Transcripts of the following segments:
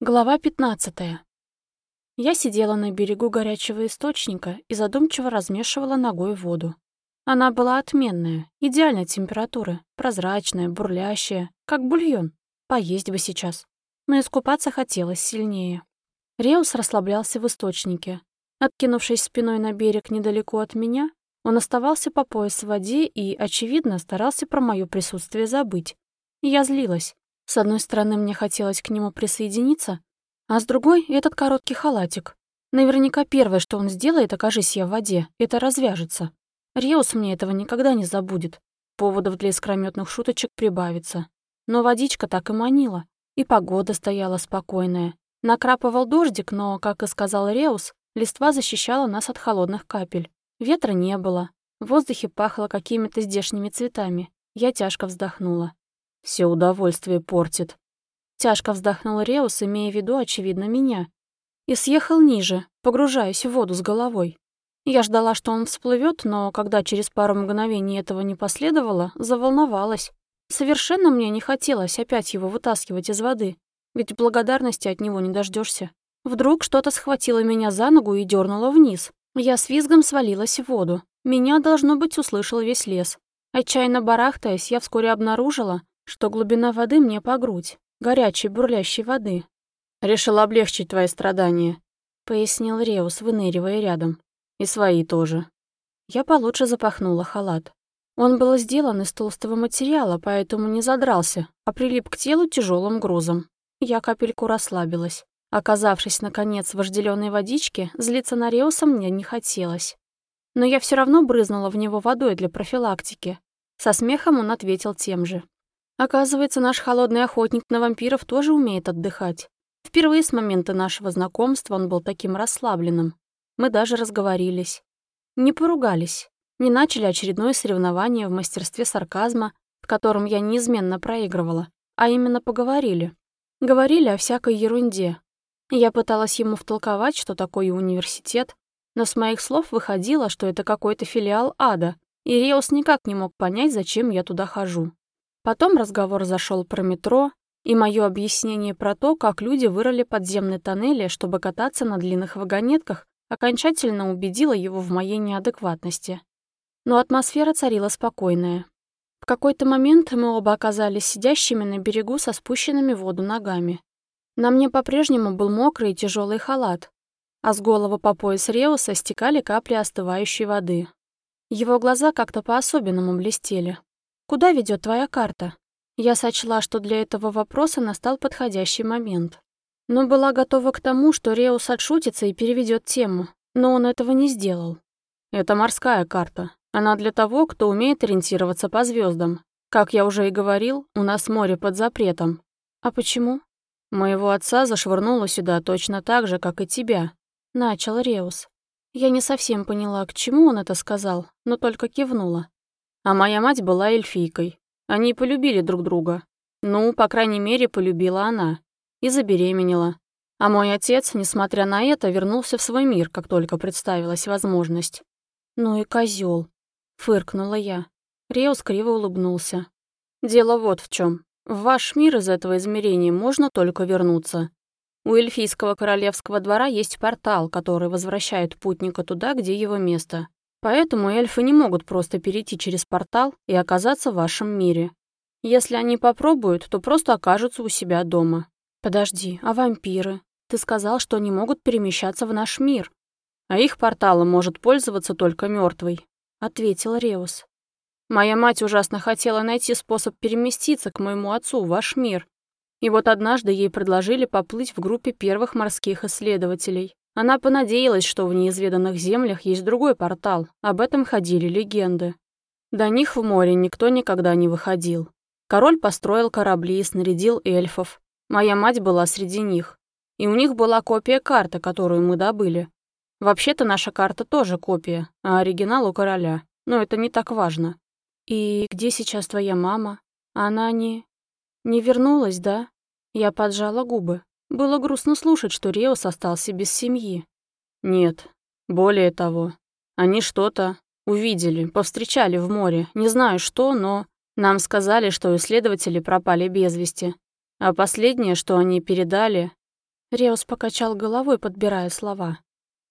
Глава 15. Я сидела на берегу горячего источника и задумчиво размешивала ногой воду. Она была отменная, идеальной температуры, прозрачная, бурлящая, как бульон. Поесть бы сейчас. Но искупаться хотелось сильнее. Реус расслаблялся в источнике. Откинувшись спиной на берег недалеко от меня, он оставался по пояс в воде и, очевидно, старался про мое присутствие забыть. Я злилась. С одной стороны, мне хотелось к нему присоединиться, а с другой — этот короткий халатик. Наверняка первое, что он сделает, окажись я в воде, это развяжется. Реус мне этого никогда не забудет. Поводов для искрометных шуточек прибавится. Но водичка так и манила, и погода стояла спокойная. Накрапывал дождик, но, как и сказал Реус, листва защищала нас от холодных капель. Ветра не было. В воздухе пахло какими-то здешними цветами. Я тяжко вздохнула. Все удовольствие портит. Тяжко вздохнул Реус, имея в виду, очевидно, меня. И съехал ниже, погружаясь в воду с головой. Я ждала, что он всплывет, но когда через пару мгновений этого не последовало, заволновалась. Совершенно мне не хотелось опять его вытаскивать из воды, ведь благодарности от него не дождешься. Вдруг что-то схватило меня за ногу и дернуло вниз. Я с визгом свалилась в воду. Меня, должно быть, услышал весь лес. Отчаянно барахтаясь, я вскоре обнаружила, что глубина воды мне по грудь, горячей бурлящей воды. «Решил облегчить твои страдания», — пояснил Реус, выныривая рядом. «И свои тоже». Я получше запахнула халат. Он был сделан из толстого материала, поэтому не задрался, а прилип к телу тяжелым грузом. Я капельку расслабилась. Оказавшись, наконец, в вожделенной водичке, злиться на Реуса мне не хотелось. Но я все равно брызнула в него водой для профилактики. Со смехом он ответил тем же. Оказывается, наш холодный охотник на вампиров тоже умеет отдыхать. Впервые с момента нашего знакомства он был таким расслабленным. Мы даже разговорились. Не поругались. Не начали очередное соревнование в мастерстве сарказма, в котором я неизменно проигрывала, а именно поговорили. Говорили о всякой ерунде. Я пыталась ему втолковать, что такое университет, но с моих слов выходило, что это какой-то филиал ада, и Реус никак не мог понять, зачем я туда хожу. Потом разговор зашел про метро и мое объяснение про то, как люди вырыли подземные тоннели, чтобы кататься на длинных вагонетках, окончательно убедило его в моей неадекватности. Но атмосфера царила спокойная. В какой-то момент мы оба оказались сидящими на берегу со спущенными в воду ногами. На мне по-прежнему был мокрый и тяжелый халат, а с головы по пояс Реуса стекали капли остывающей воды. Его глаза как-то по-особенному блестели. «Куда ведет твоя карта?» Я сочла, что для этого вопроса настал подходящий момент. Но была готова к тому, что Реус отшутится и переведет тему, но он этого не сделал. «Это морская карта. Она для того, кто умеет ориентироваться по звездам. Как я уже и говорил, у нас море под запретом. А почему?» «Моего отца зашвырнуло сюда точно так же, как и тебя», — начал Реус. Я не совсем поняла, к чему он это сказал, но только кивнула. А моя мать была эльфийкой. Они полюбили друг друга. Ну, по крайней мере, полюбила она. И забеременела. А мой отец, несмотря на это, вернулся в свой мир, как только представилась возможность. «Ну и козел, фыркнула я. Реус криво улыбнулся. «Дело вот в чем. В ваш мир из этого измерения можно только вернуться. У эльфийского королевского двора есть портал, который возвращает путника туда, где его место. Поэтому эльфы не могут просто перейти через портал и оказаться в вашем мире. Если они попробуют, то просто окажутся у себя дома. Подожди, а вампиры? Ты сказал, что они могут перемещаться в наш мир. А их порталом может пользоваться только мертвый, ответил Реус. Моя мать ужасно хотела найти способ переместиться к моему отцу в ваш мир. И вот однажды ей предложили поплыть в группе первых морских исследователей. Она понадеялась, что в неизведанных землях есть другой портал. Об этом ходили легенды. До них в море никто никогда не выходил. Король построил корабли и снарядил эльфов. Моя мать была среди них. И у них была копия карты, которую мы добыли. Вообще-то наша карта тоже копия, а оригинал у короля. Но это не так важно. И где сейчас твоя мама? Она не... Не вернулась, да? Я поджала губы. Было грустно слушать, что Реус остался без семьи. Нет, более того, они что-то увидели, повстречали в море, не знаю что, но нам сказали, что исследователи пропали без вести. А последнее, что они передали, Реус покачал головой, подбирая слова.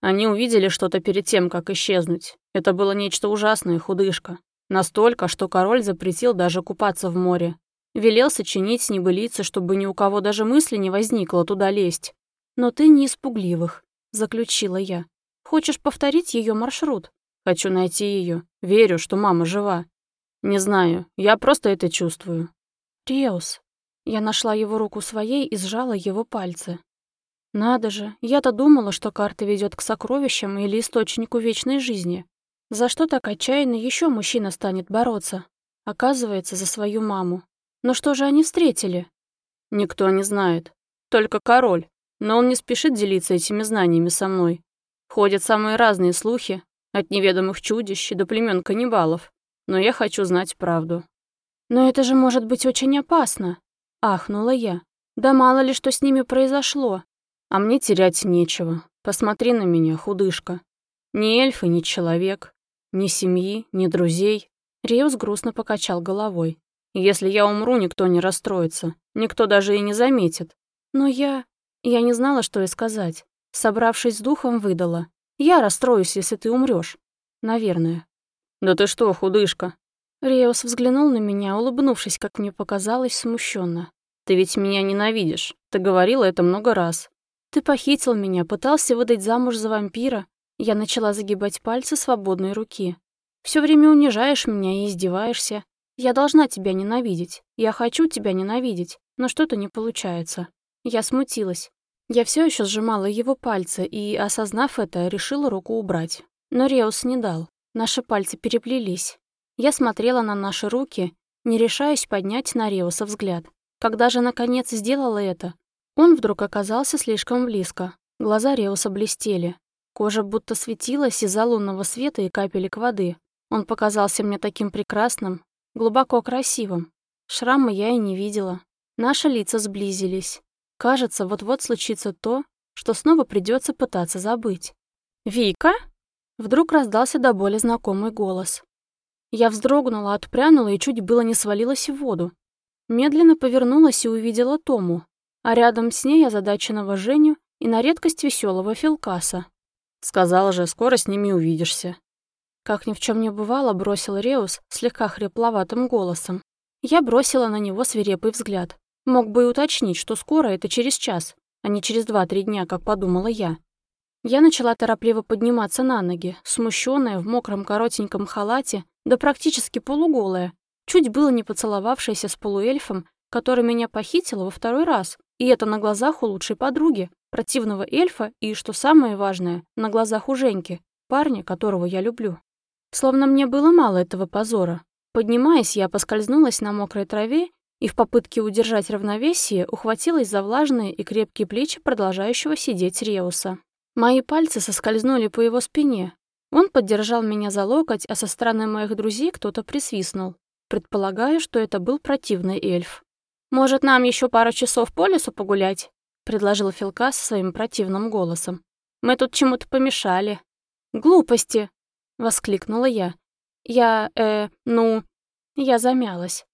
Они увидели что-то перед тем, как исчезнуть. Это было нечто ужасное, худышка. Настолько, что король запретил даже купаться в море. Велел сочинить небылицы, чтобы ни у кого даже мысли не возникло туда лезть. «Но ты не испугливых», — заключила я. «Хочешь повторить ее маршрут?» «Хочу найти ее. Верю, что мама жива. Не знаю, я просто это чувствую». «Реус». Я нашла его руку своей и сжала его пальцы. Надо же, я-то думала, что карта ведет к сокровищам или источнику вечной жизни. За что так отчаянно еще мужчина станет бороться? Оказывается, за свою маму. Но что же они встретили? Никто не знает. Только король. Но он не спешит делиться этими знаниями со мной. Ходят самые разные слухи, от неведомых чудищ до племен каннибалов. Но я хочу знать правду. «Но это же может быть очень опасно!» — ахнула я. «Да мало ли, что с ними произошло. А мне терять нечего. Посмотри на меня, худышка. Ни эльфы, ни человек, ни семьи, ни друзей. Реус грустно покачал головой. Если я умру, никто не расстроится. Никто даже и не заметит. Но я... Я не знала, что и сказать. Собравшись с духом, выдала. Я расстроюсь, если ты умрешь. Наверное. Да ты что, худышка? Реус взглянул на меня, улыбнувшись, как мне показалось, смущенно. Ты ведь меня ненавидишь. Ты говорила это много раз. Ты похитил меня, пытался выдать замуж за вампира. Я начала загибать пальцы свободной руки. Все время унижаешь меня и издеваешься. Я должна тебя ненавидеть. Я хочу тебя ненавидеть, но что-то не получается. Я смутилась. Я все еще сжимала его пальцы и, осознав это, решила руку убрать. Но Реус не дал. Наши пальцы переплелись. Я смотрела на наши руки, не решаясь поднять на Реуса взгляд. Когда же, наконец, сделала это, он вдруг оказался слишком близко. Глаза Реуса блестели. Кожа будто светилась из-за лунного света и капелек воды. Он показался мне таким прекрасным, глубоко красивым. Шрама я и не видела. Наши лица сблизились. Кажется, вот-вот случится то, что снова придется пытаться забыть. «Вика?» Вдруг раздался до боли знакомый голос. Я вздрогнула, отпрянула и чуть было не свалилась в воду. Медленно повернулась и увидела Тому, а рядом с ней озадаченного Женю и на редкость веселого Филкаса. «Сказала же, скоро с ними увидишься». Как ни в чем не бывало, бросил Реус слегка хрипловатым голосом. Я бросила на него свирепый взгляд. Мог бы и уточнить, что скоро это через час, а не через два-три дня, как подумала я. Я начала торопливо подниматься на ноги, смущенная в мокром коротеньком халате, да практически полуголая, чуть было не поцеловавшаяся с полуэльфом, который меня похитила во второй раз, и это на глазах у лучшей подруги, противного эльфа и, что самое важное, на глазах у Женьки, парня, которого я люблю. Словно мне было мало этого позора. Поднимаясь, я поскользнулась на мокрой траве и в попытке удержать равновесие ухватилась за влажные и крепкие плечи продолжающего сидеть Реуса. Мои пальцы соскользнули по его спине. Он поддержал меня за локоть, а со стороны моих друзей кто-то присвистнул. Предполагаю, что это был противный эльф. «Может, нам еще пару часов по лесу погулять?» — предложил Филка со своим противным голосом. «Мы тут чему-то помешали». «Глупости!» — воскликнула я. «Я, э, ну...» Я замялась.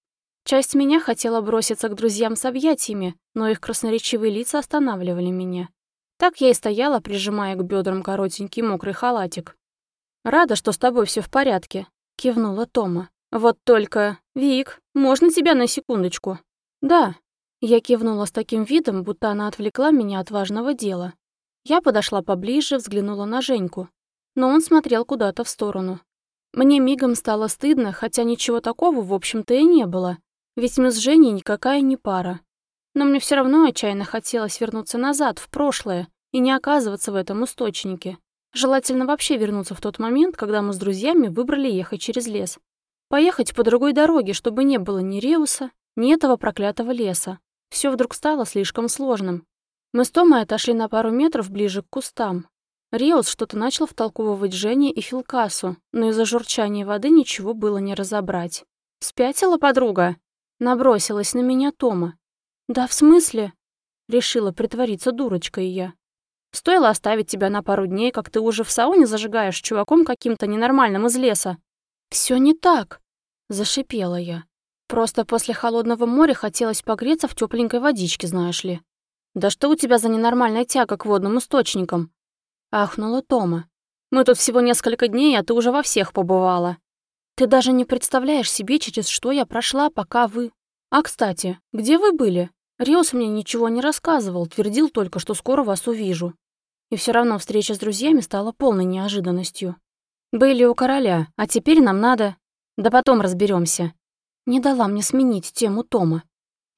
Часть меня хотела броситься к друзьям с объятиями, но их красноречивые лица останавливали меня. Так я и стояла, прижимая к бедрам коротенький мокрый халатик. «Рада, что с тобой все в порядке», — кивнула Тома. «Вот только... Вик, можно тебя на секундочку?» «Да». Я кивнула с таким видом, будто она отвлекла меня от важного дела. Я подошла поближе, взглянула на Женьку. Но он смотрел куда-то в сторону. Мне мигом стало стыдно, хотя ничего такого, в общем-то, и не было. Ведь мы с Женей никакая не пара. Но мне все равно отчаянно хотелось вернуться назад, в прошлое, и не оказываться в этом источнике. Желательно вообще вернуться в тот момент, когда мы с друзьями выбрали ехать через лес. Поехать по другой дороге, чтобы не было ни Реуса, ни этого проклятого леса. Все вдруг стало слишком сложным. Мы с Томой отошли на пару метров ближе к кустам. Риус что-то начал втолковывать Жене и Филкасу, но из-за журчания воды ничего было не разобрать. «Спятила подруга?» Набросилась на меня Тома. «Да в смысле?» Решила притвориться дурочкой я. «Стоило оставить тебя на пару дней, как ты уже в сауне зажигаешь чуваком каким-то ненормальным из леса». Все не так», — зашипела я. Просто после холодного моря хотелось погреться в тепленькой водичке, знаешь ли. «Да что у тебя за ненормальная тяга к водным источникам?» Ахнула Тома. «Мы тут всего несколько дней, а ты уже во всех побывала. Ты даже не представляешь себе, через что я прошла, пока вы... А, кстати, где вы были? Риос мне ничего не рассказывал, твердил только, что скоро вас увижу. И все равно встреча с друзьями стала полной неожиданностью. Были у короля, а теперь нам надо... Да потом разберемся. Не дала мне сменить тему Тома.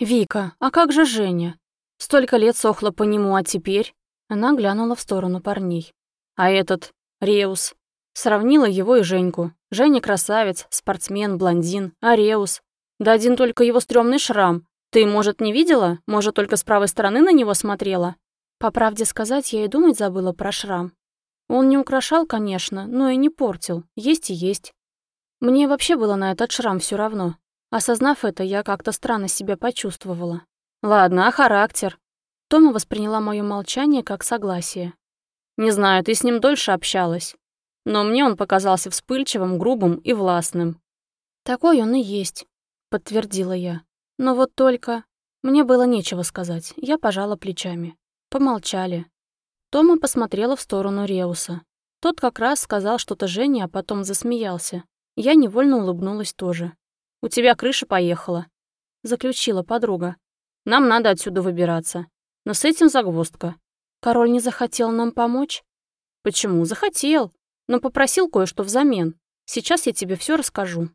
«Вика, а как же Женя? Столько лет сохла по нему, а теперь...» Она глянула в сторону парней. «А этот, Реус?» Сравнила его и Женьку. Женя красавец, спортсмен, блондин, а Реус? Да один только его стрёмный шрам. Ты, может, не видела? Может, только с правой стороны на него смотрела? По правде сказать, я и думать забыла про шрам. Он не украшал, конечно, но и не портил. Есть и есть. Мне вообще было на этот шрам все равно. Осознав это, я как-то странно себя почувствовала. Ладно, а характер? Тома восприняла мое молчание как согласие. Не знаю, ты с ним дольше общалась. Но мне он показался вспыльчивым, грубым и властным. Такой он и есть, подтвердила я. Но вот только... Мне было нечего сказать. Я пожала плечами. Помолчали. Тома посмотрела в сторону Реуса. Тот как раз сказал что-то Жене, а потом засмеялся. Я невольно улыбнулась тоже. «У тебя крыша поехала», — заключила подруга. «Нам надо отсюда выбираться. Но с этим загвоздка. Король не захотел нам помочь?» «Почему? Захотел. Но попросил кое-что взамен. Сейчас я тебе все расскажу».